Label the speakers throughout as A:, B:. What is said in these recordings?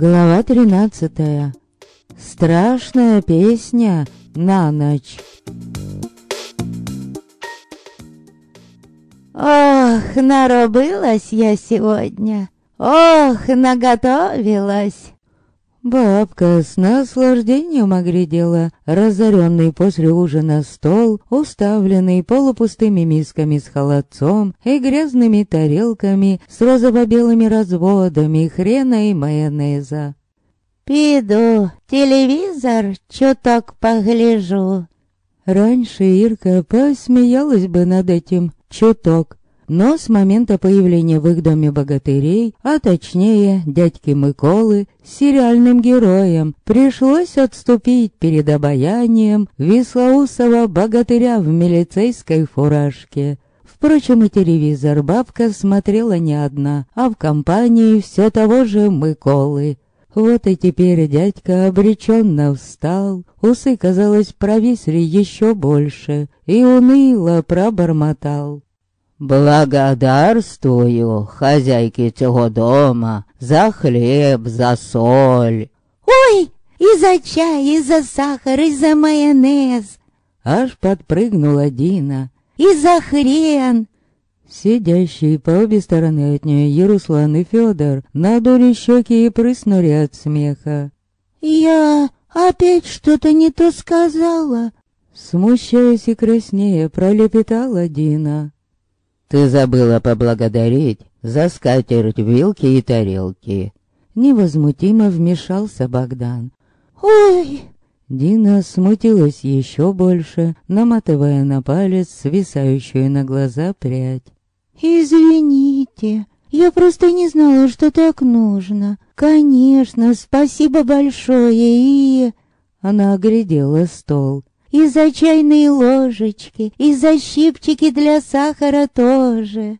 A: Глава тринадцатая. Страшная песня на ночь. Ох, наробилась я сегодня. Ох, наготовилась. Бабка с наслаждением оглядела разоренный после ужина стол, уставленный полупустыми мисками с холодцом и грязными тарелками с розово-белыми разводами хрена и майонеза. «Пиду, телевизор чуток погляжу». Раньше Ирка посмеялась бы над этим чуток, но с момента появления в их доме богатырей, а точнее дядьки Миколы, сериальным героем, пришлось отступить перед обаянием веслоусого богатыря в милицейской фуражке. Впрочем, и телевизор бабка смотрела не одна, а в компании все того же Миколы. Вот и теперь дядька обреченно встал, усы, казалось, провисли еще больше, и уныло пробормотал. Благодарствую хозяйке цього дома за хлеб, за соль.
B: Ой, и за чай, и за сахар, и за майонез.
A: Аж подпрыгнула Дина.
B: И за хрен.
A: Сидящие по обе стороны от нее Яруслан и Федор надули щеки и прыснули от смеха.
B: «Я опять что-то не то сказала?»
A: Смущаясь и краснея, пролепетала Дина. Ты забыла поблагодарить за скатерть, вилки и тарелки. Невозмутимо вмешался Богдан.
B: Ой!
A: Дина смутилась еще больше, наматывая на палец свисающую на глаза прядь.
B: «Извините, я просто не знала, что так нужно. Конечно, спасибо большое и...»
A: Она оглядела стол.
B: И за чайные ложечки, и за щипчики для сахара тоже.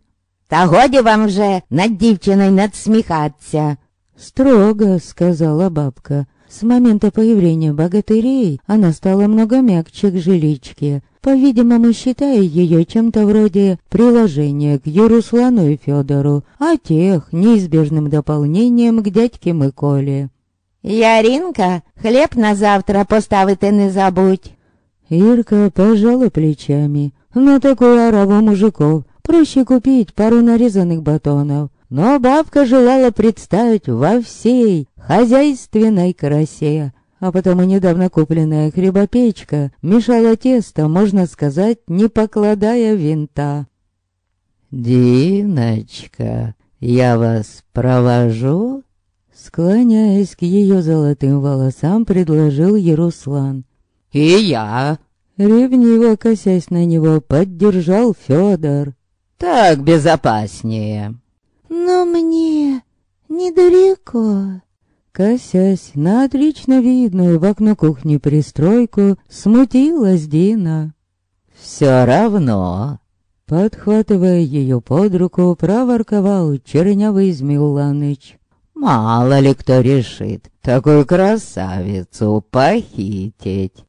C: Та годі вам вже над дівчиною надсміхатися.
A: Строго, сказала бабка. С момента появления богатырей она стала много мягче к жиличке, по-видимому, считая ее чем-то вроде приложения к Яруслану и Федору, а тех неизбежным дополнением к дядьке Миколе.
C: Яринка, хлеб на завтра поставити не забудь.
A: Ирка пожала плечами. На такую ораву мужиков проще купить пару нарезанных батонов. Но бабка желала представить во всей хозяйственной красе. А потому недавно купленная хлебопечка мешала тесто, можно сказать, не покладая винта. «Диночка, я вас провожу?» Склоняясь к ее золотым волосам, предложил Яруслан.
D: «И я!»
A: Ревниво косясь на него, поддержал Федор.
D: «Так безопаснее!»
B: «Но мне недалеко!»
A: Косясь на отлично видную в окно кухни пристройку, смутилась Дина.
D: «Все равно!»
A: Подхватывая ее под руку, проворковал чернявый Змеуланыч.
D: «Мало ли кто решит такую красавицу похитить!»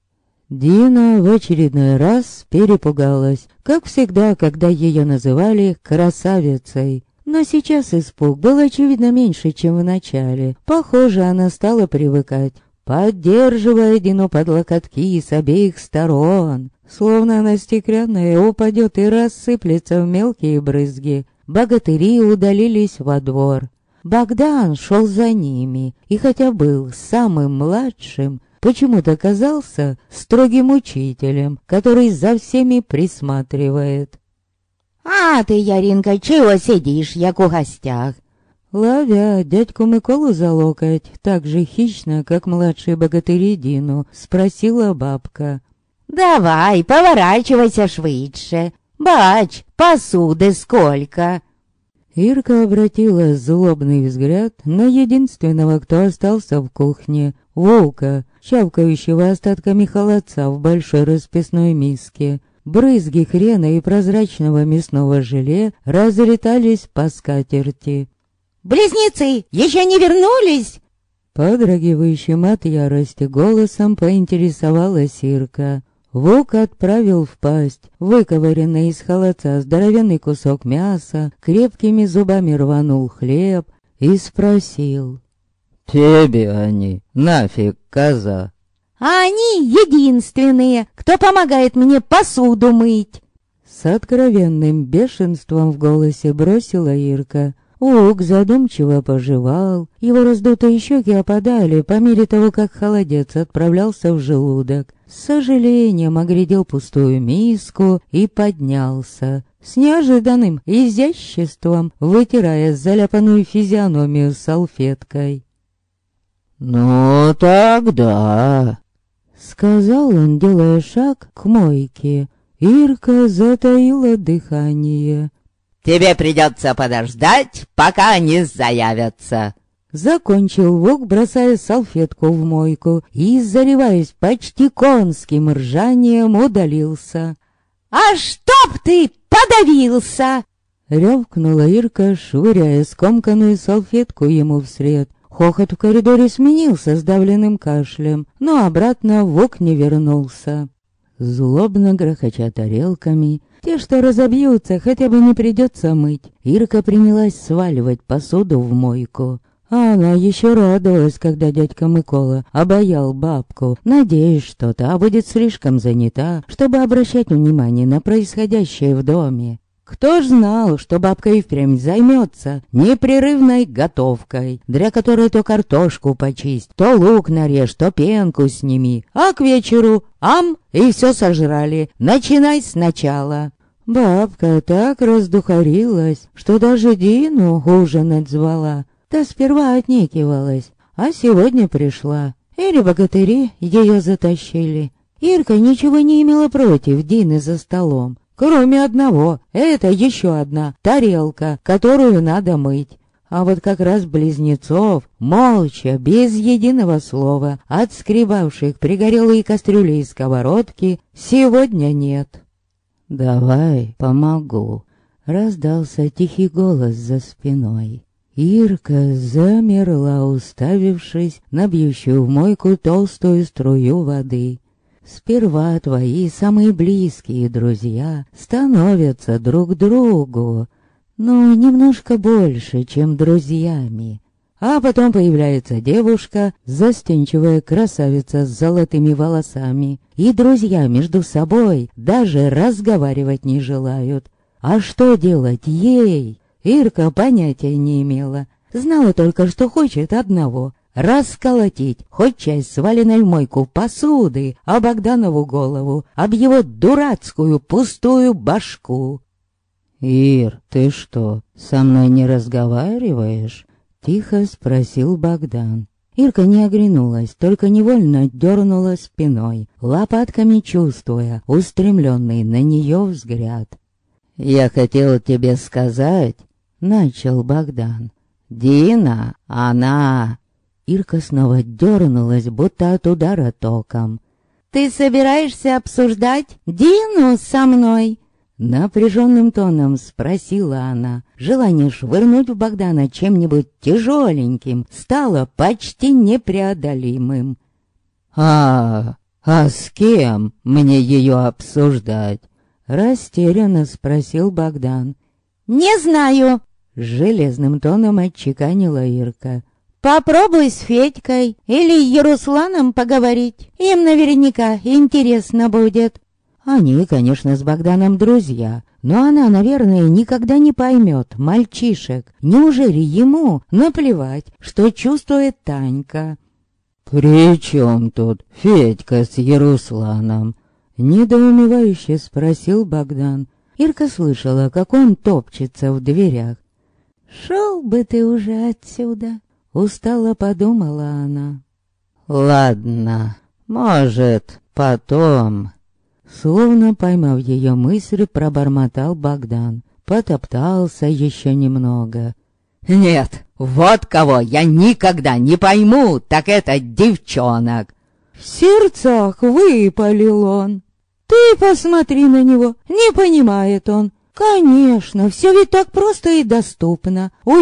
A: Дина в очередной раз перепугалась, как всегда, когда ее называли красавицей. Но сейчас испуг был очевидно меньше, чем в начале. Похоже, она стала привыкать, поддерживая Дину под локотки с обеих сторон. Словно она стеклянная упадет и рассыплется в мелкие брызги. Богатыри удалились во двор. Богдан шел за ними, и хотя был самым младшим, почему-то казался строгим учителем, который за всеми присматривает.
C: «А ты, Яринка, чего сидишь, як у гостях?»
A: Ловя дядьку Миколу за локоть, так же хищно, как младший богатырь Дину, спросила бабка.
C: «Давай, поворачивайся швидше. Бач, посуды сколько!»
A: Ирка обратила злобный взгляд на единственного, кто остался в кухне, волка, чавкающего остатками холодца в большой расписной миске. Брызги хрена и прозрачного мясного желе разлетались по скатерти.
C: «Близнецы еще не вернулись?»
A: Подрагивающим от ярости голосом поинтересовалась Ирка. Вук отправил в пасть, выковыренный из холодца здоровенный кусок мяса, крепкими зубами рванул хлеб и спросил.
D: «Тебе они, нафиг, коза?»
B: «А они единственные, кто помогает мне посуду мыть!»
A: С откровенным бешенством в голосе бросила Ирка. Ук задумчиво пожевал, его раздутые щеки опадали по мере того, как холодец отправлялся в желудок. С сожалением оглядел пустую миску и поднялся. С неожиданным изяществом, вытирая заляпанную физиономию салфеткой.
D: «Ну тогда...»
A: Сказал он, делая шаг к мойке. Ирка затаила дыхание.
D: «Тебе придется подождать, пока они заявятся!»
A: Закончил Вук, бросая салфетку в мойку и, зареваясь почти конским ржанием, удалился.
B: «А чтоб ты подавился!»
A: Ревкнула Ирка, швыряя скомканную салфетку ему вслед. Хохот в коридоре сменился сдавленным кашлем, но обратно Вук не вернулся. Злобно грохоча тарелками, те, что разобьются, хотя бы не придется мыть. Ирка принялась сваливать посуду в мойку. А она еще радовалась, когда дядька Микола обаял бабку, надеясь, что та будет слишком занята, чтобы обращать внимание на происходящее в доме. Кто ж знал, что бабка и впрямь займется непрерывной готовкой, для которой то картошку почисть, то лук нарежь, то пенку сними, а к вечеру ам и все сожрали, начинай сначала. Бабка так раздухарилась, что даже Дину ужинать звала. Та сперва отнекивалась, а сегодня пришла. Или богатыри ее затащили. Ирка ничего не имела против Дины за столом. Кроме одного, это еще одна тарелка, которую надо мыть. А вот как раз близнецов, молча, без единого слова, отскребавших пригорелые кастрюли и сковородки, сегодня нет. «Давай, помогу», — раздался тихий голос за спиной. Ирка замерла, уставившись на бьющую в мойку толстую струю воды. Сперва твои самые близкие друзья становятся друг другу, но немножко больше, чем друзьями. А потом появляется девушка, застенчивая красавица с золотыми волосами, и друзья между собой даже разговаривать не желают. А что делать ей? Ирка понятия не имела. Знала только, что хочет одного расколотить хоть часть сваленной в мойку посуды, а Богданову голову, об его дурацкую пустую башку. «Ир, ты что, со мной не разговариваешь?» — тихо спросил Богдан. Ирка не оглянулась, только невольно дернула спиной, лопатками чувствуя устремленный на нее взгляд. «Я хотел тебе сказать», — начал Богдан. «Дина, она Ирка снова дернулась, будто от удара током.
B: «Ты собираешься обсуждать Дину со мной?»
A: Напряженным тоном спросила она. Желание швырнуть в Богдана чем-нибудь тяжеленьким стало почти непреодолимым. «А, а с кем мне ее обсуждать?» Растерянно спросил Богдан.
B: «Не знаю!»
A: Железным тоном отчеканила Ирка.
B: Попробуй с Федькой или Ярусланом поговорить. Им наверняка интересно будет.
A: Они, конечно, с Богданом друзья, но она, наверное, никогда не поймет мальчишек. Неужели ему наплевать, что чувствует Танька? «При чем тут Федька с Ярусланом?» Недоумевающе спросил Богдан. Ирка слышала, как он топчется в дверях.
B: «Шел бы ты уже отсюда!»
A: Устало подумала она. «Ладно, может, потом...» Словно поймав ее мысль, пробормотал Богдан. Потоптался еще немного.
D: «Нет, вот кого я никогда не пойму, так это девчонок!»
A: В сердцах выпалил он. «Ты посмотри на него, не понимает он. Конечно, все ведь так просто и доступно. У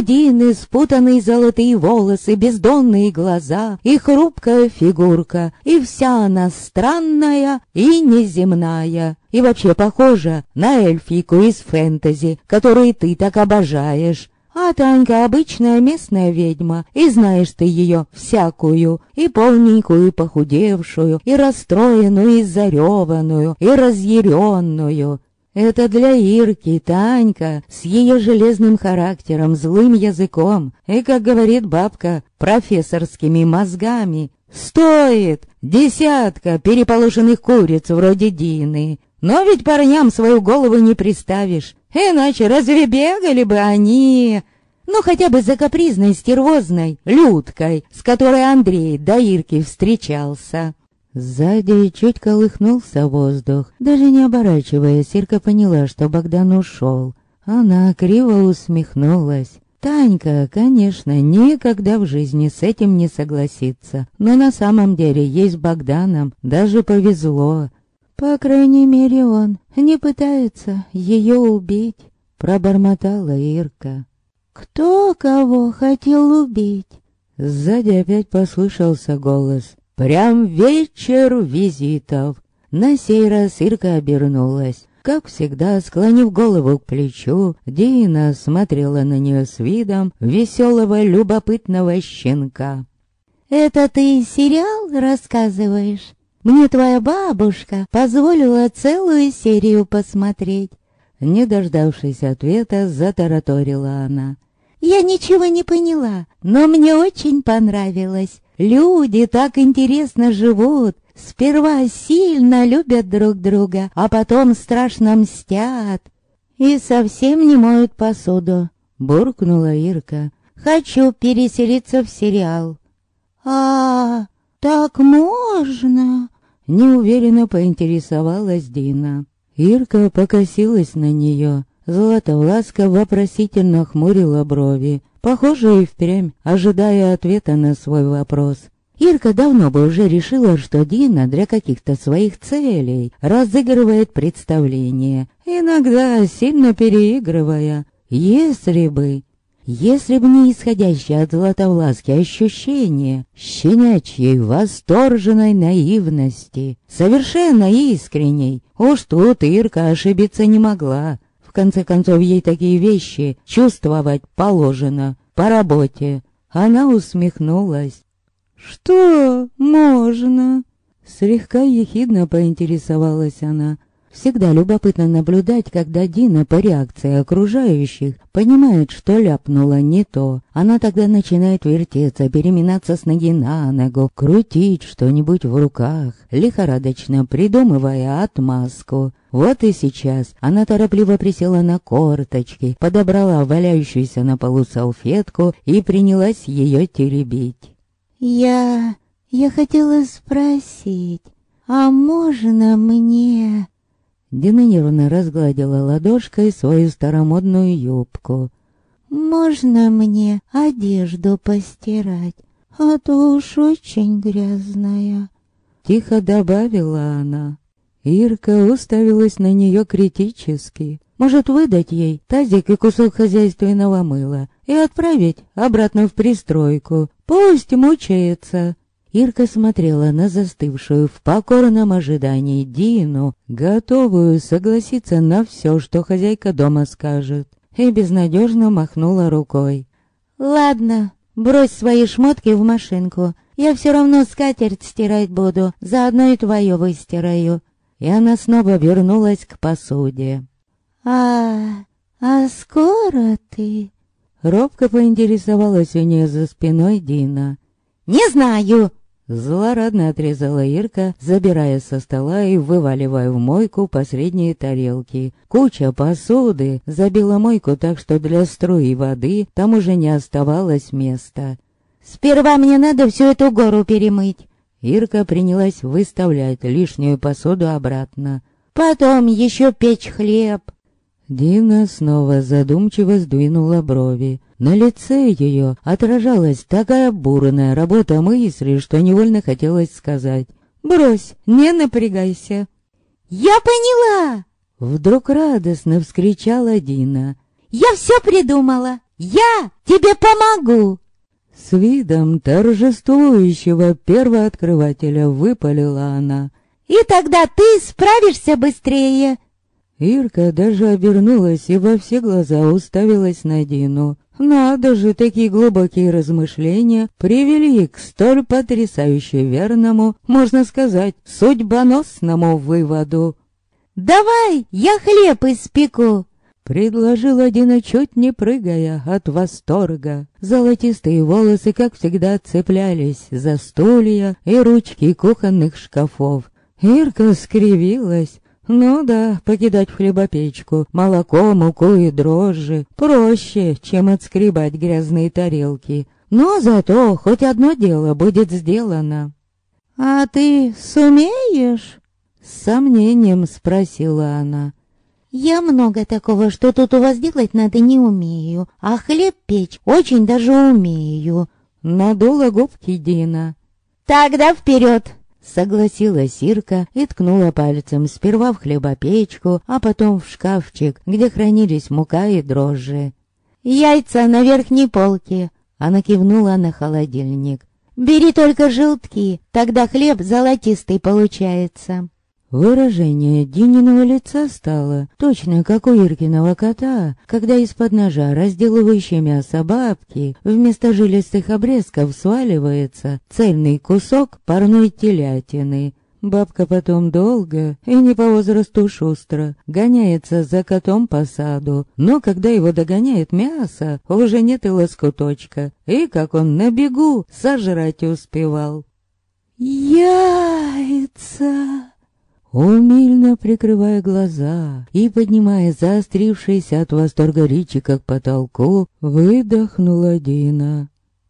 A: спутанные золотые волосы, бездонные глаза и хрупкая фигурка, и вся она странная и неземная. И вообще похожа на эльфийку из фэнтези, которую ты так обожаешь. А Танька обычная местная ведьма, и знаешь ты ее всякую, и полненькую, и похудевшую, и расстроенную, и зареванную, и разъяренную. Это для Ирки, Танька, с ее железным характером, злым языком и, как говорит бабка, профессорскими мозгами. Стоит десятка переполошенных куриц вроде Дины. Но ведь парням свою голову не приставишь, иначе разве бегали бы они... Ну, хотя бы за капризной стервозной Людкой, с которой Андрей до Ирки встречался. Сзади чуть колыхнулся воздух. Даже не оборачиваясь, Ирка поняла, что Богдан ушел. Она криво усмехнулась. Танька, конечно, никогда в жизни с этим не согласится, но на самом деле ей с Богданом даже повезло. По крайней мере, он не пытается ее убить, пробормотала Ирка.
B: Кто кого хотел убить?
A: Сзади опять послышался голос. Прям вечер визитов. На сей раз Ирка обернулась. Как всегда, склонив голову к плечу, Дина смотрела на нее с видом веселого, любопытного щенка.
B: «Это ты сериал рассказываешь? Мне твоя бабушка позволила целую серию посмотреть».
A: Не дождавшись ответа, затараторила она.
B: «Я ничего не поняла, но мне очень понравилось. Люди так интересно живут. Сперва сильно любят друг друга, а потом страшно мстят. И совсем не моют посуду, буркнула Ирка. Хочу переселиться в сериал. А, так можно?
A: Неуверенно поинтересовалась Дина. Ирка покосилась на нее. Златовласка вопросительно хмурила брови, Похоже, и впрямь, ожидая ответа на свой вопрос. Ирка давно бы уже решила, что Дина для каких-то своих целей разыгрывает представление, иногда сильно переигрывая. Если бы... Если бы не исходящее от Златовласки ощущение щенячьей восторженной наивности, совершенно искренней, уж тут Ирка ошибиться не могла конце концов, ей такие вещи чувствовать положено по работе. Она усмехнулась. «Что можно?» Слегка ехидно поинтересовалась она. Всегда любопытно наблюдать, когда Дина по реакции окружающих понимает, что ляпнула не то. Она тогда начинает вертеться, переминаться с ноги на ногу, крутить что-нибудь в руках, лихорадочно придумывая отмазку. Вот и сейчас она торопливо присела на корточки, подобрала валяющуюся на полу салфетку и принялась ее теребить.
B: «Я... я хотела спросить, а можно мне...»
A: Нервно разгладила ладошкой свою старомодную юбку.
B: «Можно мне одежду постирать, а то уж очень грязная?»
A: Тихо добавила она. Ирка уставилась на нее критически. Может, выдать ей тазик и кусок хозяйственного мыла и отправить обратно в пристройку. Пусть мучается. Ирка смотрела на застывшую в покорном ожидании Дину, готовую согласиться на все, что хозяйка дома скажет, и безнадежно махнула рукой.
B: «Ладно, брось свои шмотки в машинку. Я все равно скатерть стирать буду, заодно и твое выстираю
A: и она снова вернулась к посуде.
B: «А, а скоро ты?»
A: Робко поинтересовалась у нее за спиной Дина.
B: «Не знаю!»
A: Злорадно отрезала Ирка, забирая со стола и вываливая в мойку посредние тарелки. Куча посуды забила мойку так, что для струи воды там уже не оставалось места.
B: «Сперва мне надо всю эту гору перемыть.
A: Ирка принялась выставлять лишнюю посуду обратно.
B: «Потом еще печь хлеб».
A: Дина снова задумчиво сдвинула брови. На лице ее отражалась такая бурная работа мысли, что невольно хотелось сказать. «Брось, не напрягайся».
B: «Я поняла!»
A: Вдруг радостно вскричала Дина.
B: «Я все придумала! Я тебе помогу!»
A: С видом торжествующего первооткрывателя выпалила она.
B: «И тогда ты справишься быстрее!»
A: Ирка даже обернулась и во все глаза уставилась на Дину. Надо же, такие глубокие размышления привели к столь потрясающе верному, можно сказать, судьбоносному выводу.
B: «Давай, я хлеб испеку!»
A: Предложила Дина, чуть не прыгая от восторга. Золотистые волосы, как всегда, цеплялись за стулья и ручки кухонных шкафов. Ирка скривилась, ну да, покидать хлебопечку молоко, муку и дрожжи проще, чем отскребать грязные тарелки. Но зато хоть одно дело будет сделано.
B: «А ты сумеешь?»
A: С сомнением спросила она.
B: «Я много такого, что тут у вас делать надо, не умею, а хлеб печь очень даже умею».
A: Надула губки Дина.
B: «Тогда вперед!»
A: Согласилась Ирка и ткнула пальцем сперва в хлебопечку, а потом в шкафчик, где хранились мука и дрожжи.
B: «Яйца на верхней полке!»
A: Она кивнула на холодильник.
B: «Бери только желтки, тогда хлеб золотистый получается».
A: Выражение Дининого лица стало точно как у Иркиного кота, когда из-под ножа, разделывающей мясо бабки, вместо жилистых обрезков сваливается цельный кусок парной телятины. Бабка потом долго, и не по возрасту шустро, гоняется за котом по саду, но когда его догоняет мясо, уже нет и лоскуточка, и как он на бегу сожрать успевал.
B: «Яйца!»
A: Умильно прикрывая глаза и поднимая заострившиеся от восторга ричика к потолку, выдохнула Дина.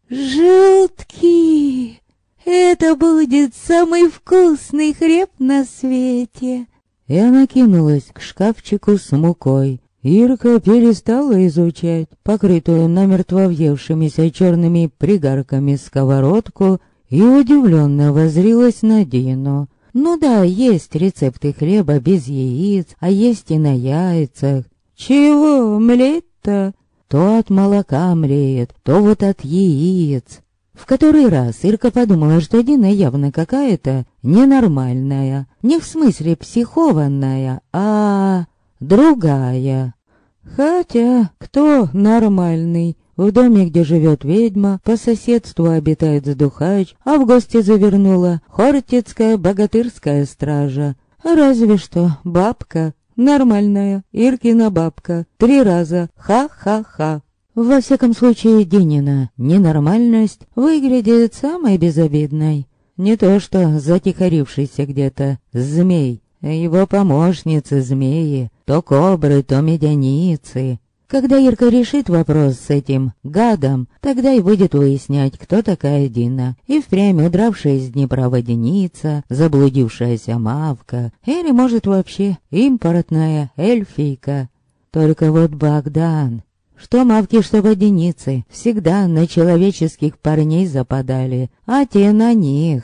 B: «Желтки! Это будет самый вкусный хлеб на свете!»
A: И она кинулась к шкафчику с мукой. Ирка перестала изучать покрытую намертво въевшимися черными пригарками сковородку и удивленно возрилась на Дину. Ну да, есть рецепты хлеба без яиц, а есть и на яйцах. Чего млеть-то? То от молока млеет, то вот от яиц. В который раз Ирка подумала, что Дина явно какая-то ненормальная. Не в смысле психованная, а другая. Хотя, кто нормальный? В доме, где живет ведьма, по соседству обитает сдухач, а в гости завернула хортицкая богатырская стража. Разве что бабка, нормальная, Иркина бабка, три раза, ха-ха-ха. Во всяком случае, Динина ненормальность выглядит самой безобидной. Не то что затихарившийся где-то змей, его помощницы змеи, то кобры, то медяницы. Когда Ирка решит вопрос с этим гадом, тогда и будет выяснять, кто такая Дина. И впрямь удравшая из Днепра водяница, заблудившаяся мавка, или, может, вообще импортная эльфийка. Только вот Богдан, что мавки, что водяницы, всегда на человеческих парней западали, а те на них.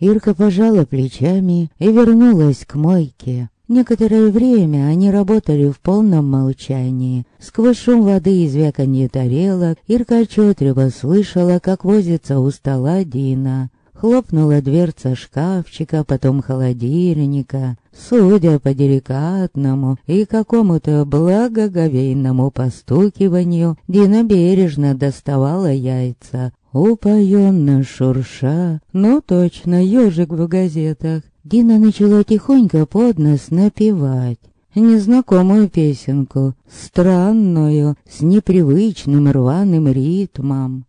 A: Ирка пожала плечами и вернулась к мойке. Некоторое время они работали в полном молчании. Сквозь шум воды и звяканье тарелок Ирка отчетливо слышала, как возится у стола Дина. Хлопнула дверца шкафчика, потом холодильника. Судя по деликатному и какому-то благоговейному постукиванию, Дина бережно доставала яйца. Упоенно шурша, ну точно, ежик в газетах. Дина начала тихонько под нос напевать незнакомую песенку, странную, с непривычным рваным ритмом.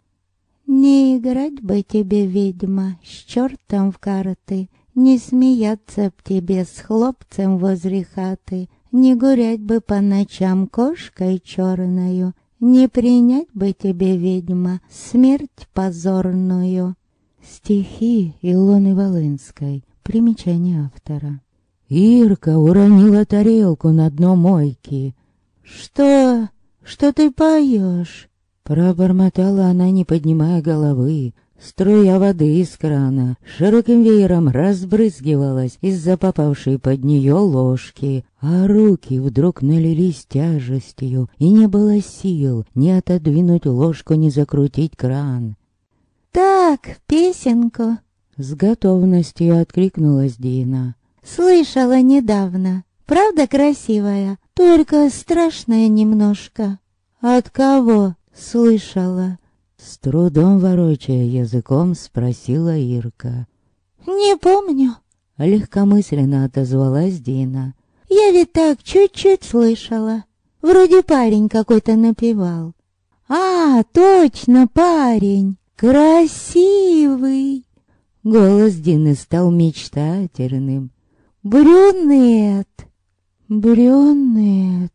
B: «Не играть бы тебе, ведьма, с чертом в карты, не смеяться б тебе с хлопцем возле хаты, не гулять бы по ночам кошкой черною, не принять бы тебе, ведьма, смерть позорную».
A: Стихи Илоны Волынской Примечание автора. Ирка уронила тарелку на дно мойки.
B: «Что? Что ты поешь?»
A: Пробормотала она, не поднимая головы. Струя воды из крана широким веером разбрызгивалась из-за попавшей под нее ложки, а руки вдруг налились тяжестью, и не было сил ни отодвинуть ложку, ни закрутить кран.
B: «Так, песенку!»
A: С готовностью откликнулась Дина.
B: «Слышала недавно. Правда красивая? Только страшная немножко». «От кого?» «Слышала».
A: С трудом ворочая языком, спросила Ирка.
B: «Не помню», —
A: легкомысленно отозвалась Дина.
B: «Я ведь так чуть-чуть слышала. Вроде парень какой-то напевал». «А, точно, парень! Красивый!»
A: Голос Дины стал мечтательным.
B: «Брюнет! Брюнет!»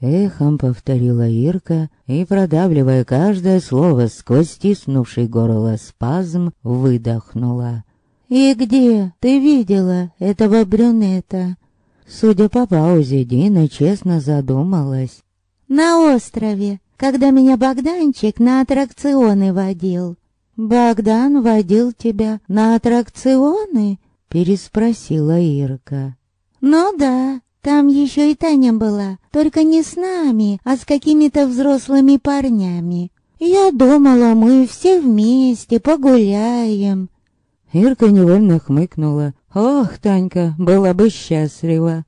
A: Эхом повторила Ирка и, продавливая каждое слово сквозь стиснувший горло спазм, выдохнула.
B: «И где ты видела этого брюнета?»
A: Судя по паузе, Дина честно задумалась.
B: «На острове, когда меня Богданчик на аттракционы водил». «Богдан водил тебя на аттракционы?»
A: Переспросила Ирка.
B: «Ну да, там еще и Таня была, только не с нами, а с какими-то взрослыми парнями. Я думала, мы все вместе погуляем».
A: Ирка невольно хмыкнула. «Ох, Танька, была бы счастлива».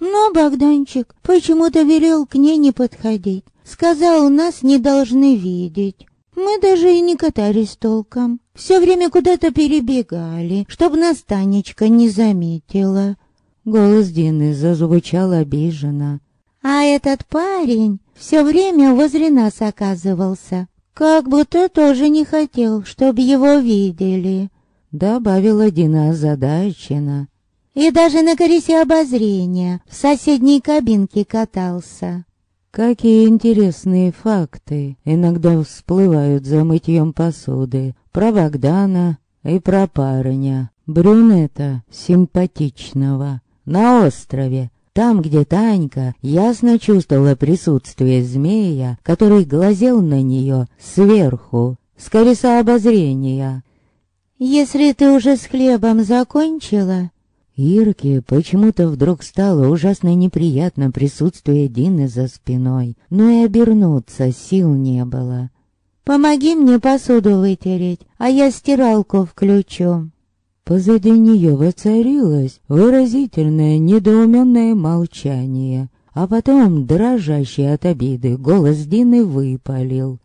B: Но Богданчик почему-то велел к ней не подходить. Сказал, нас не должны видеть. Мы даже и не катались толком. Все время куда-то перебегали, чтобы нас Танечка не заметила.
A: Голос Дины зазвучал обиженно.
B: А этот парень все время возле нас оказывался. Как будто тоже не хотел, чтобы его видели.
A: Добавила Дина озадаченно.
B: И даже на колесе обозрения в соседней кабинке катался.
A: Какие интересные факты иногда всплывают за мытьем посуды. Про Богдана и про парня. Брюнета симпатичного. На острове. Там, где Танька ясно чувствовала присутствие змея, который глазел на нее сверху, с колеса обозрения.
B: «Если ты уже с хлебом закончила,
A: Ирке почему-то вдруг стало ужасно неприятно присутствие Дины за спиной, но и обернуться сил не было.
B: «Помоги мне посуду вытереть, а я стиралку включу».
A: Позади нее воцарилось выразительное недоуменное молчание, а потом, дрожащий от обиды, голос Дины выпалил.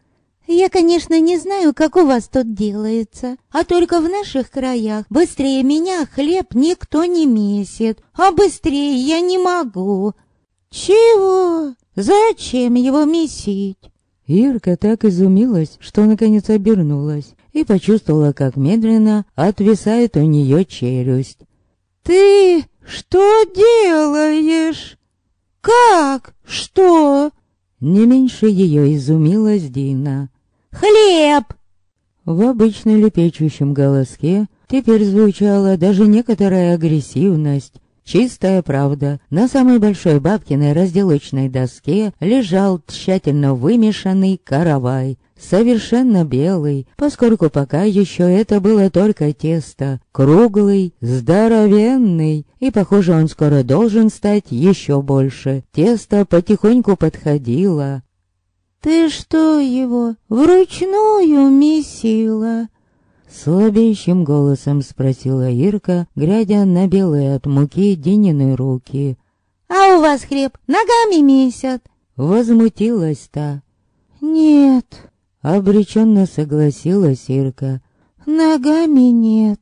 B: Я, конечно, не знаю, как у вас тут делается, а только в наших краях быстрее меня хлеб никто не месит, а быстрее я не могу. Чего? Зачем его месить?
A: Ирка так изумилась, что наконец обернулась и почувствовала, как медленно отвисает у нее челюсть.
B: «Ты что делаешь? Как? Что?»
A: Не меньше ее изумилась Дина.
B: Хлеб!»
A: В обычно лепечущем голоске теперь звучала даже некоторая агрессивность. Чистая правда. На самой большой бабкиной разделочной доске лежал тщательно вымешанный каравай, совершенно белый, поскольку пока еще это было только тесто, круглый, здоровенный, и, похоже, он скоро должен стать еще больше. Тесто потихоньку подходило,
B: «Ты что его, вручную месила?»
A: Слабеющим голосом спросила Ирка, глядя на белые от муки Динины руки.
B: «А у вас хлеб ногами месят?»
A: Возмутилась та.
B: «Нет», —
A: обреченно согласилась Ирка.
B: «Ногами нет».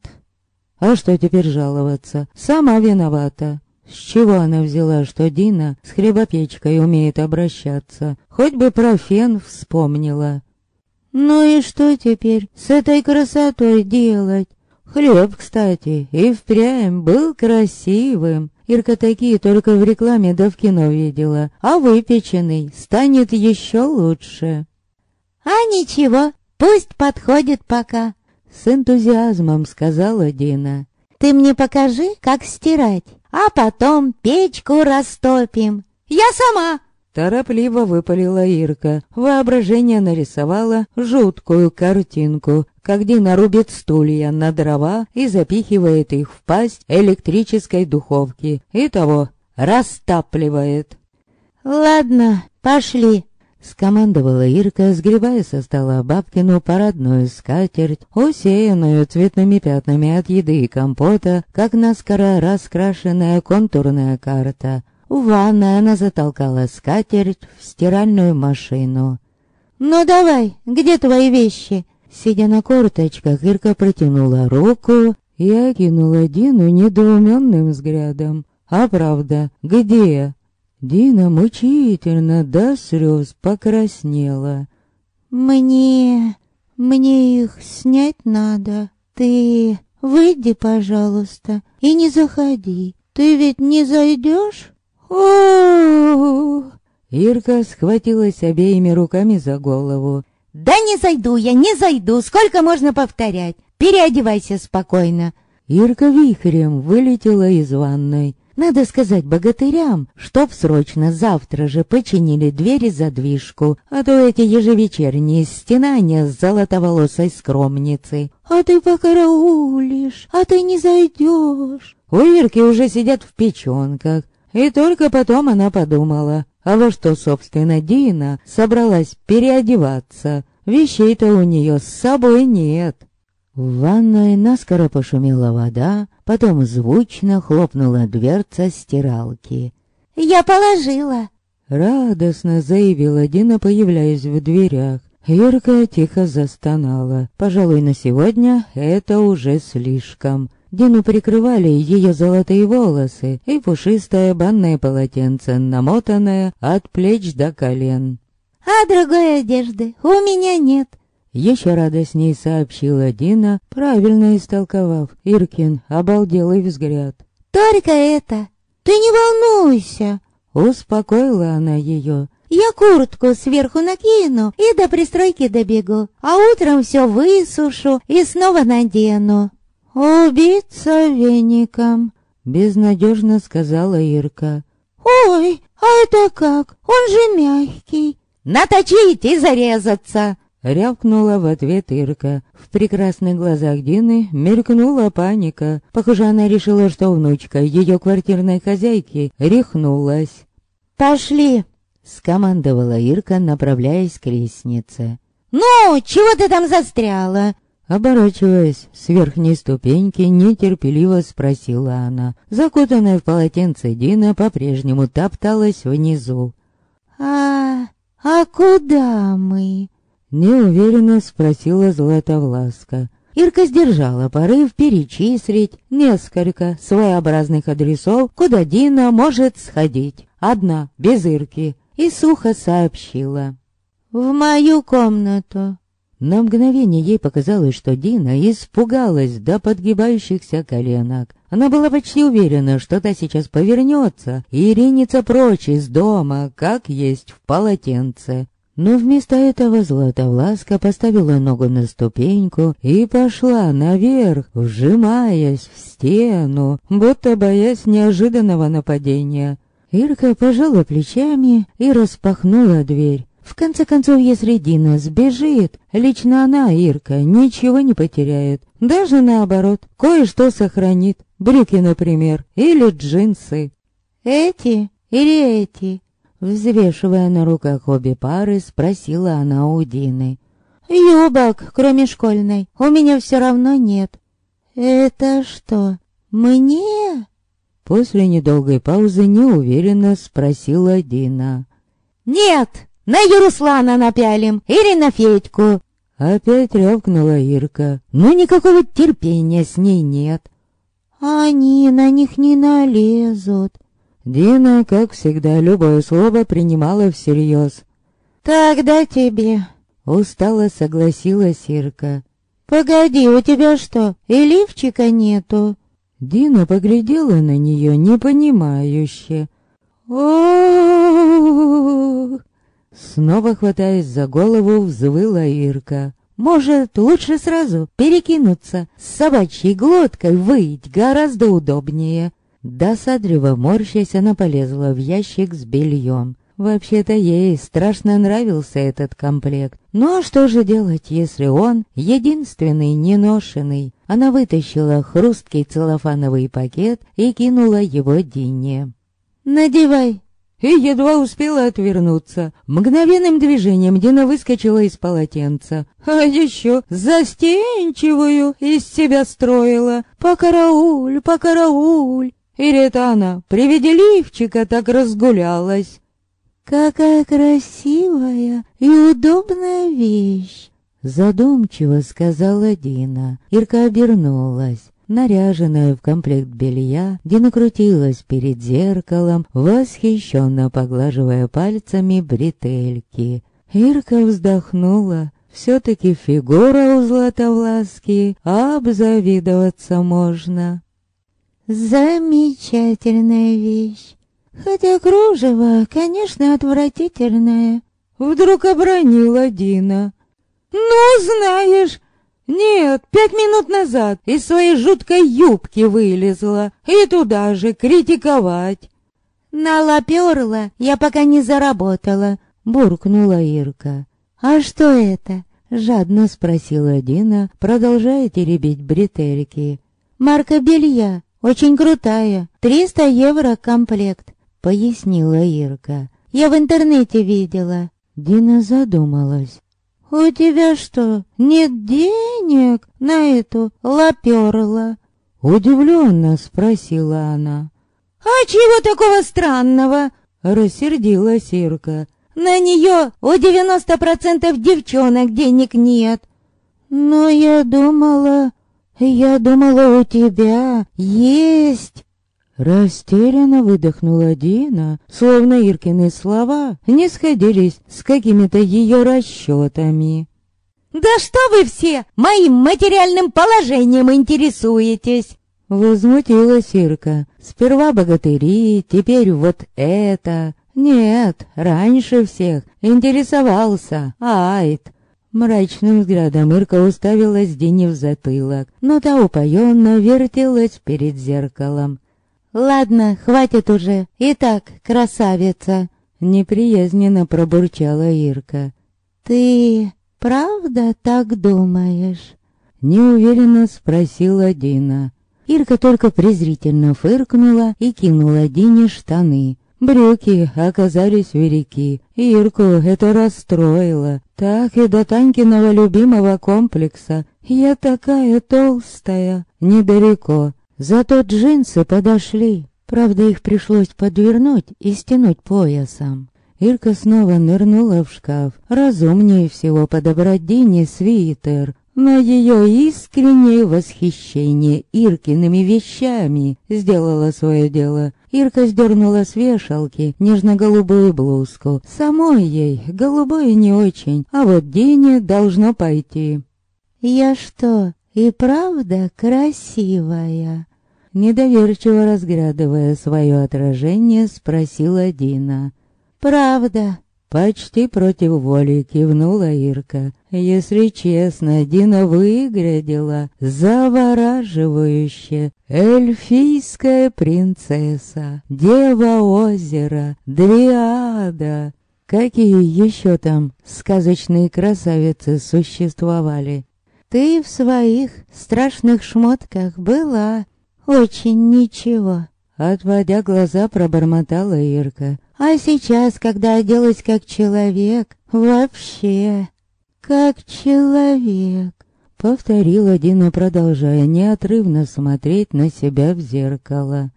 A: «А что теперь жаловаться? Сама виновата». С чего она взяла, что Дина с хлебопечкой умеет обращаться? Хоть бы про фен вспомнила.
B: Ну и что теперь с этой красотой делать?
A: Хлеб, кстати, и впрямь был красивым. Ирка такие только в рекламе да в кино видела, а выпеченный станет еще лучше.
B: А ничего, пусть подходит пока.
A: С энтузиазмом сказала Дина.
B: Ты мне покажи, как стирать а потом печку растопим.
C: Я сама!
A: Торопливо выпалила Ирка. Воображение нарисовало жуткую картинку, как Дина рубит стулья на дрова и запихивает их в пасть электрической духовки. И того растапливает.
C: «Ладно, пошли», —
A: скомандовала Ирка, сгребая со стола бабкину парадную скатерть, усеянную цветными пятнами от еды и компота, как наскоро раскрашенная контурная карта — в ванной она затолкала скатерть в стиральную машину.
C: «Ну давай, где твои вещи?»
A: Сидя на корточках, Ирка протянула руку и окинула Дину недоуменным взглядом. «А правда, где?» Дина мучительно до слез покраснела.
C: «Мне... мне их снять надо. Ты выйди, пожалуйста, и не заходи. Ты ведь не зайдешь?»
A: Ирка схватилась обеими руками за голову.
C: «Да не зайду я, не зайду! Сколько можно повторять? Переодевайся спокойно!»
A: Ирка вихрем вылетела из ванной. Надо сказать богатырям, чтоб срочно завтра же починили двери задвижку, а то эти ежевечерние стенания с золотоволосой скромницей.
C: «А ты покараулишь, а ты не зайдешь!»
A: У Ирки уже сидят в печенках, и только потом она подумала, а во что, собственно, Дина собралась переодеваться. Вещей-то у нее с собой нет. В ванной наскоро пошумела вода, потом звучно хлопнула дверца стиралки.
C: «Я положила!»
A: Радостно заявила Дина, появляясь в дверях. Ирка тихо застонала. Пожалуй, на сегодня это уже слишком. Дину прикрывали ее золотые волосы и пушистое банное полотенце, намотанное от плеч до колен.
C: «А другой одежды у меня нет», —
A: еще радостней сообщила Дина, правильно истолковав Иркин обалделый взгляд.
C: «Только это! Ты не волнуйся!»
A: — успокоила она ее.
C: «Я куртку сверху накину и до пристройки добегу, а утром все высушу и снова надену».
A: «Убиться веником», — безнадежно сказала Ирка.
C: «Ой, а это как? Он же мягкий».
B: «Наточить и зарезаться!»
A: Рявкнула в ответ Ирка. В прекрасных глазах Дины мелькнула паника. Похоже, она решила, что внучка ее квартирной хозяйки рехнулась.
C: «Пошли!»
A: — скомандовала Ирка, направляясь к лестнице.
C: «Ну, чего ты там застряла?»
A: Оборачиваясь с верхней ступеньки, нетерпеливо спросила она. Закутанная в полотенце Дина по-прежнему топталась внизу.
C: «А... а куда мы?»
A: Неуверенно спросила Златовласка. Ирка сдержала порыв перечислить несколько своеобразных адресов, куда Дина может сходить. Одна, без Ирки, и сухо сообщила.
C: «В мою комнату».
A: На мгновение ей показалось, что Дина испугалась до подгибающихся коленок. Она была почти уверена, что та сейчас повернется и ринется прочь из дома, как есть в полотенце. Но вместо этого Златовласка поставила ногу на ступеньку и пошла наверх, вжимаясь в стену, будто боясь неожиданного нападения. Ирка пожала плечами и распахнула дверь. В конце концов, если Дина сбежит, лично она, Ирка, ничего не потеряет. Даже наоборот, кое-что сохранит. Брюки, например, или джинсы.
C: «Эти или эти?»
A: Взвешивая на руках обе пары, спросила она у Дины.
C: «Юбок, кроме школьной, у меня все равно нет». «Это что, мне?»
A: После недолгой паузы неуверенно спросила Дина.
C: «Нет!» На Яруслана напялим или на Федьку.
A: Опять рявкнула Ирка. Ну никакого терпения с ней нет.
C: Они на них не налезут.
A: Дина, как всегда, любое слово принимала всерьез.
C: Тогда тебе.
A: Устало согласилась Ирка.
C: Погоди, у тебя что, и лифчика нету?
A: Дина поглядела на нее непонимающе. О-о-о! Снова хватаясь за голову, взвыла Ирка. «Может, лучше сразу перекинуться, с собачьей глоткой выйти гораздо удобнее». Досадливо морщась, она полезла в ящик с бельем. Вообще-то ей страшно нравился этот комплект. Ну а что же делать, если он единственный неношенный? Она вытащила хрусткий целлофановый пакет и кинула его Дине.
C: «Надевай!»
A: И едва успела отвернуться. Мгновенным движением Дина выскочила из полотенца. А еще застенчивую из себя строила. «Покарауль, покарауль!» И Ретана при виде лифчика так разгулялась.
C: «Какая красивая и удобная вещь!»
A: Задумчиво сказала Дина. Ирка обернулась. Наряженная в комплект белья, Дина крутилась перед зеркалом, восхищенно поглаживая пальцами бретельки. Ирка вздохнула. Все-таки фигура у Златовласки обзавидоваться можно.
C: Замечательная вещь. Хотя кружево, конечно, отвратительное.
A: Вдруг обронила Дина. «Ну, знаешь, нет, пять минут назад из своей жуткой юбки вылезла и туда же критиковать».
C: «Налоперла, я пока не заработала», — буркнула Ирка. «А что это?» — жадно спросила Дина, продолжая теребить бретельки. «Марка белья, очень крутая, триста евро комплект пояснила Ирка. «Я в интернете видела».
A: Дина задумалась.
C: «У тебя что, нет денег на эту лаперла?»
A: Удивленно спросила она.
C: «А чего такого странного?»
A: Рассердилась Ирка.
C: «На нее у девяносто процентов девчонок денег нет». «Но я думала, я думала, у тебя есть...»
A: Растерянно выдохнула Дина, словно Иркины слова не сходились с какими-то ее расчетами.
C: «Да что вы все моим материальным положением интересуетесь?»
A: Возмутилась Ирка. Сперва богатыри, теперь вот это. Нет, раньше всех интересовался Айд. Мрачным взглядом Ирка уставилась Дине в затылок, но та упоенно вертелась перед зеркалом.
C: «Ладно, хватит уже. Итак, красавица!»
A: Неприязненно пробурчала Ирка.
C: «Ты правда так думаешь?»
A: Неуверенно спросила Дина. Ирка только презрительно фыркнула и кинула Дине штаны. Брюки оказались велики. Ирку это расстроило. Так и до Танькиного любимого комплекса. Я такая толстая. Недалеко. Зато джинсы подошли. Правда, их пришлось подвернуть и стянуть поясом. Ирка снова нырнула в шкаф. Разумнее всего подобрать Дине свитер. Но ее искреннее восхищение Иркиными вещами сделало свое дело. Ирка сдернула с вешалки нежно-голубую блузку. Самой ей голубое не очень, а вот Дине должно пойти.
C: «Я что, и правда красивая?»
A: Недоверчиво разглядывая свое отражение, спросила Дина.
C: «Правда?»
A: Почти против воли кивнула Ирка. Если честно, Дина выглядела завораживающе. Эльфийская принцесса, дева озера, дриада. Какие еще там сказочные красавицы существовали?
C: Ты в своих страшных шмотках была очень ничего.
A: Отводя глаза, пробормотала Ирка.
C: А сейчас, когда оделась как человек, вообще как человек.
A: Повторила Дина, продолжая неотрывно смотреть на себя в зеркало.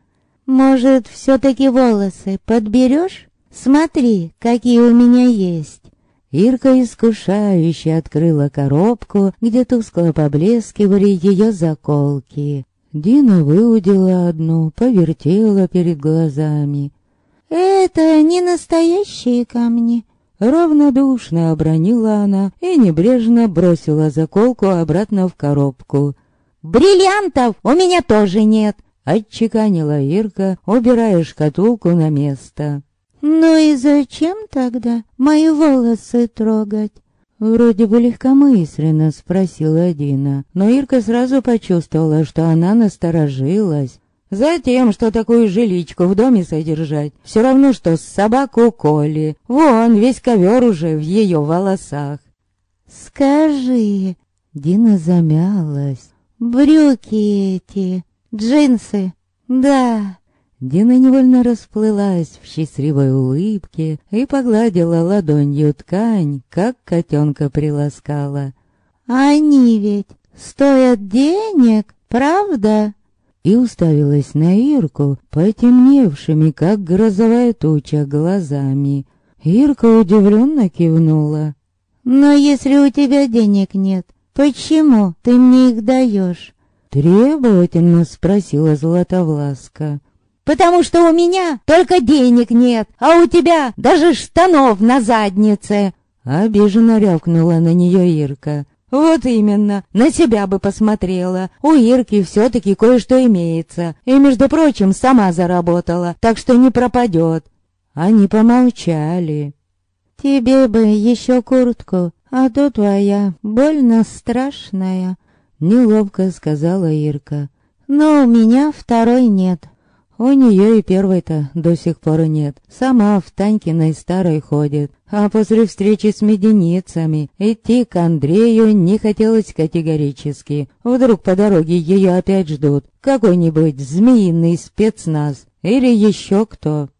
C: Может, все-таки волосы подберешь? Смотри, какие у меня есть.
A: Ирка искушающе открыла коробку, где тускло поблескивали ее заколки. Дина выудила одну, повертела перед глазами.
C: «Это не настоящие камни», —
A: равнодушно обронила она и небрежно бросила заколку обратно в коробку.
C: «Бриллиантов у меня тоже нет», —
A: отчеканила Ирка, убирая шкатулку на место.
C: «Ну и зачем тогда мои волосы трогать?»
A: Вроде бы легкомысленно спросила Дина, но Ирка сразу почувствовала, что она насторожилась. Затем, что такую жиличку в доме содержать, все равно, что с собаку Коли. Вон, весь ковер уже в ее волосах.
C: «Скажи...» Дина замялась. «Брюки эти, джинсы, да...»
A: Дина невольно расплылась в счастливой улыбке и погладила ладонью ткань, как котенка приласкала.
C: «Они ведь стоят денег, правда?»
A: И уставилась на Ирку, потемневшими, как грозовая туча, глазами. Ирка удивленно кивнула.
C: «Но если у тебя денег нет, почему ты мне их даешь?»
A: Требовательно спросила Златовласка.
C: «Потому что у меня только денег нет, а у тебя даже штанов на заднице!»
A: Обиженно рявкнула на нее Ирка. «Вот именно, на себя бы посмотрела. У Ирки все-таки кое-что имеется. И, между прочим, сама заработала, так что не пропадет». Они помолчали.
C: «Тебе бы еще куртку, а то твоя больно страшная», —
A: неловко сказала Ирка.
C: «Но у меня второй нет».
A: У нее и первой-то до сих пор нет. Сама в Танькиной старой ходит. А после встречи с меденицами идти к Андрею не хотелось категорически. Вдруг по дороге ее опять ждут. Какой-нибудь змеиный спецназ. Или еще кто.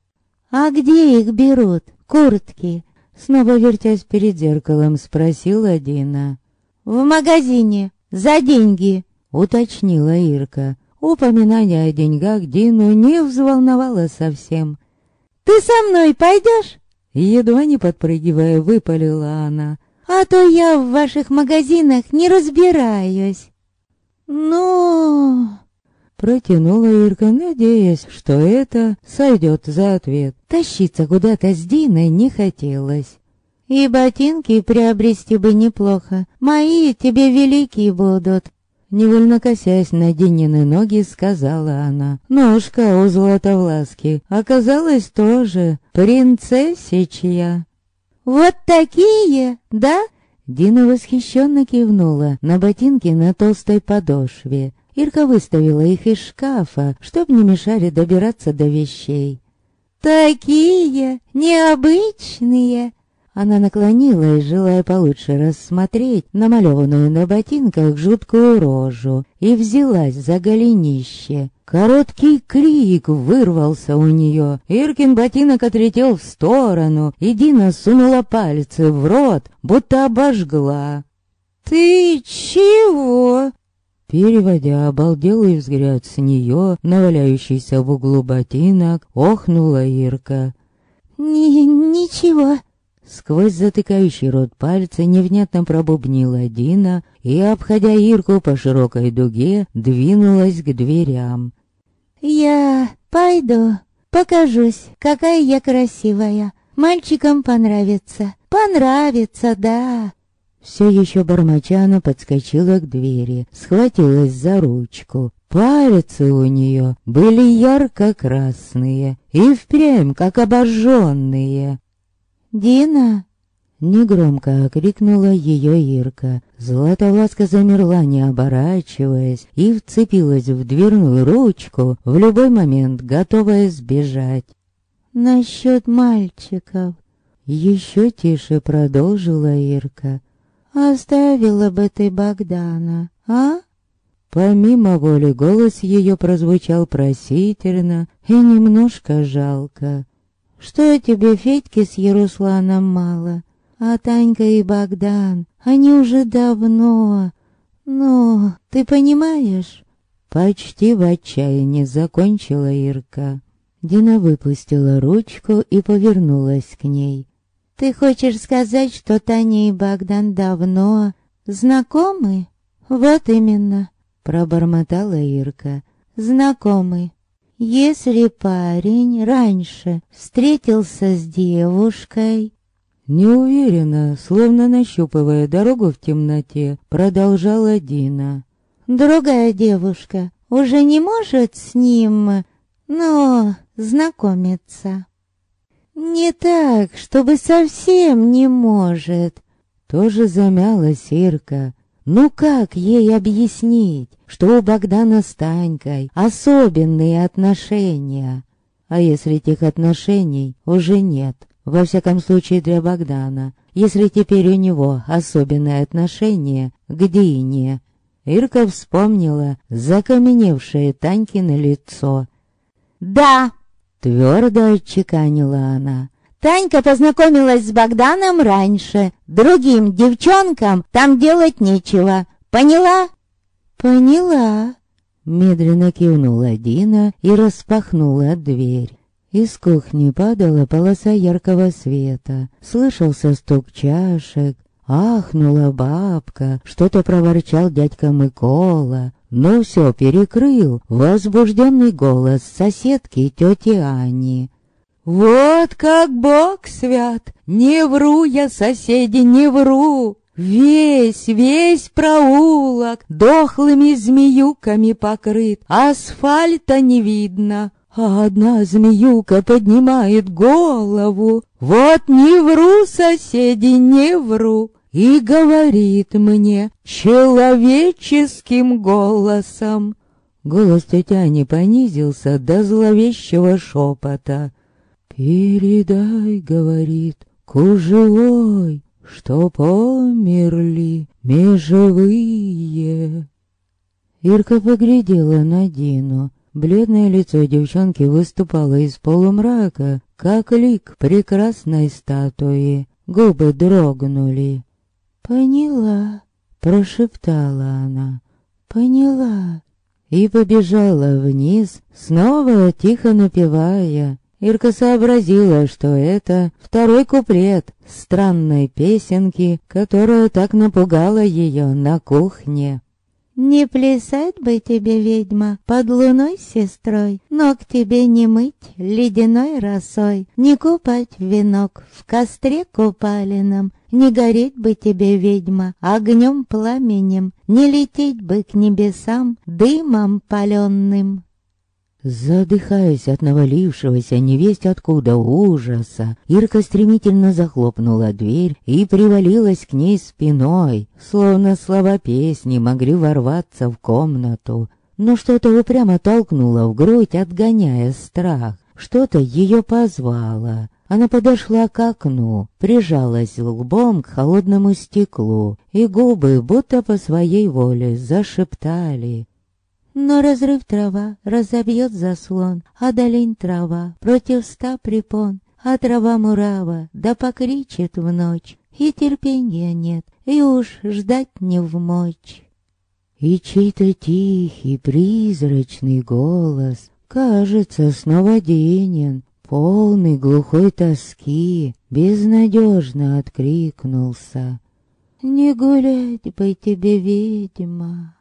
C: «А где их берут? Куртки?»
A: Снова вертясь перед зеркалом, спросила Дина.
C: «В магазине. За деньги», —
A: уточнила Ирка. Упоминание о деньгах Дину не взволновало совсем.
C: «Ты со мной пойдешь?»
A: Едва не подпрыгивая, выпалила она.
C: «А то я в ваших магазинах не разбираюсь». «Ну...»
A: Протянула Ирка, надеясь, что это сойдет за ответ. Тащиться куда-то с Диной не хотелось.
C: «И ботинки приобрести бы неплохо. Мои тебе великие будут».
A: Невольно косясь на Динины ноги, сказала она. Ножка у Златовласки оказалась тоже принцессичья.
C: «Вот такие, да?»
A: Дина восхищенно кивнула на ботинки на толстой подошве. Ирка выставила их из шкафа, чтоб не мешали добираться до вещей.
C: «Такие необычные!»
A: Она наклонилась, желая получше рассмотреть намалеванную на ботинках жуткую рожу, и взялась за голенище. Короткий крик вырвался у нее. Иркин ботинок отлетел в сторону, и Дина сунула пальцы в рот, будто обожгла.
C: «Ты чего?»
A: Переводя обалделый взгляд с нее, наваляющийся в углу ботинок, охнула Ирка.
C: «Ни... ничего»,
A: Сквозь затыкающий рот пальцы невнятно пробубнила Дина и, обходя Ирку по широкой дуге, двинулась к дверям.
C: «Я пойду, покажусь, какая я красивая. Мальчикам понравится, понравится, да».
A: Все еще бормоча она подскочила к двери, схватилась за ручку. Пальцы у нее были ярко-красные и впрямь как обожженные.
C: «Дина!»
A: Негромко окрикнула ее Ирка. Златовласка замерла, не оборачиваясь, и вцепилась в дверную ручку, в любой момент готовая сбежать.
C: «Насчет мальчиков...»
A: Еще тише продолжила Ирка.
C: «Оставила бы ты Богдана, а?»
A: Помимо воли голос ее прозвучал просительно и немножко жалко.
C: Что тебе Федьки с Ярусланом мало? А Танька и Богдан, они уже давно. Ну, ты понимаешь?
A: Почти в отчаянии закончила Ирка. Дина выпустила ручку и повернулась к ней.
C: Ты хочешь сказать, что Таня и Богдан давно знакомы? Вот именно, пробормотала Ирка. Знакомы. Если парень раньше встретился с девушкой...
A: Неуверенно, словно нащупывая дорогу в темноте, продолжала Дина.
C: Другая девушка уже не может с ним, но знакомиться. Не так, чтобы совсем не может.
A: Тоже замялась Ирка. Ну как ей объяснить? Что у Богдана с Танькой особенные отношения. А если этих отношений уже нет, во всяком случае для Богдана, если теперь у него особенное отношение к Дине. Ирка вспомнила закаменевшее Танькино лицо.
B: «Да!»
A: — твердо отчеканила она.
B: Танька познакомилась с Богданом раньше. Другим девчонкам там делать нечего. Поняла?
A: Поняла. Медленно кивнула Дина и распахнула дверь. Из кухни падала полоса яркого света. Слышался стук чашек. Ахнула бабка, что-то проворчал дядька Микола, но все перекрыл возбужденный голос соседки тети Ани. «Вот как Бог свят! Не вру я, соседи, не вру! Весь, весь проулок дохлыми змеюками покрыт, асфальта не видно, а одна змеюка поднимает голову. Вот не вру, соседи, не вру, и говорит мне человеческим голосом. Голос Татьяни понизился до зловещего шепота. «Передай, — говорит, — кужевой, что померли межевые. Ирка поглядела на Дину. Бледное лицо девчонки выступало из полумрака, как лик прекрасной статуи. Губы дрогнули. «Поняла», — прошептала она. «Поняла». И побежала вниз, снова тихо напевая. Ирка сообразила, что это второй куплет странной песенки, которая так напугала ее на кухне.
B: «Не плясать бы тебе, ведьма, под луной сестрой, но к тебе не мыть ледяной росой, не купать венок в костре купаленном, не гореть бы тебе, ведьма, огнем пламенем, не лететь бы к небесам дымом паленным».
A: Задыхаясь от навалившегося невесть откуда ужаса, Ирка стремительно захлопнула дверь и привалилась к ней спиной, словно слова песни могли ворваться в комнату. Но что-то упрямо толкнуло в грудь, отгоняя страх. Что-то ее позвало. Она подошла к окну, прижалась лбом к холодному стеклу, и губы, будто по своей воле, зашептали
B: но разрыв трава разобьет заслон, а долень трава против ста препон, а трава мурава да покричит в ночь, и терпения нет, и уж ждать не в мочь.
A: И чей-то тихий, призрачный голос, кажется, снова денен, полный глухой тоски, безнадежно откликнулся.
B: «Не гулять бы тебе, ведьма!»